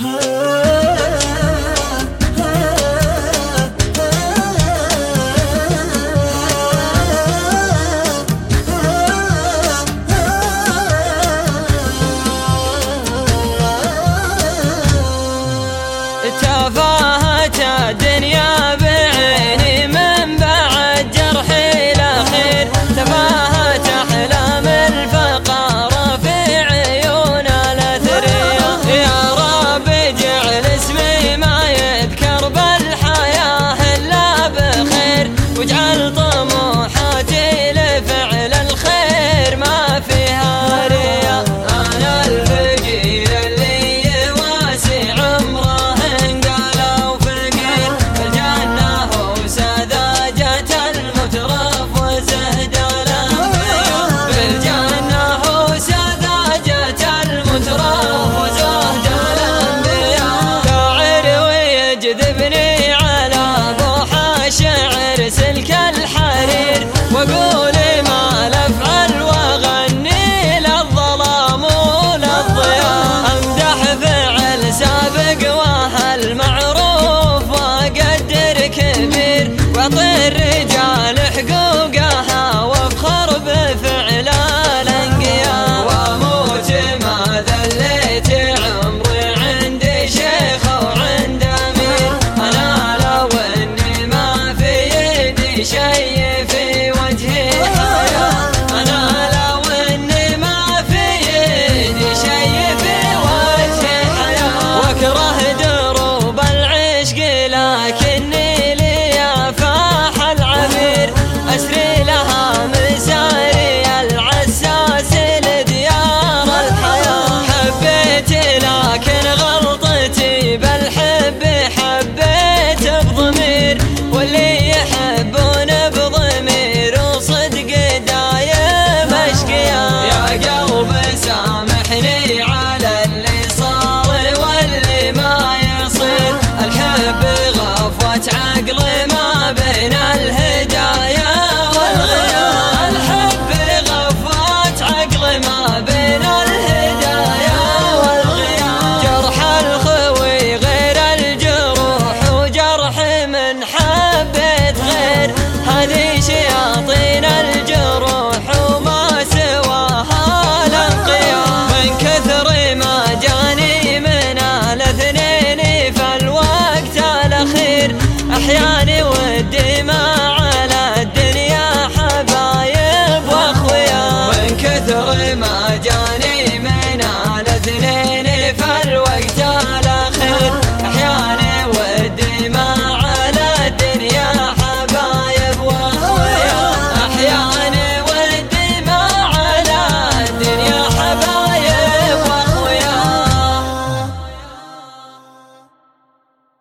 Oh.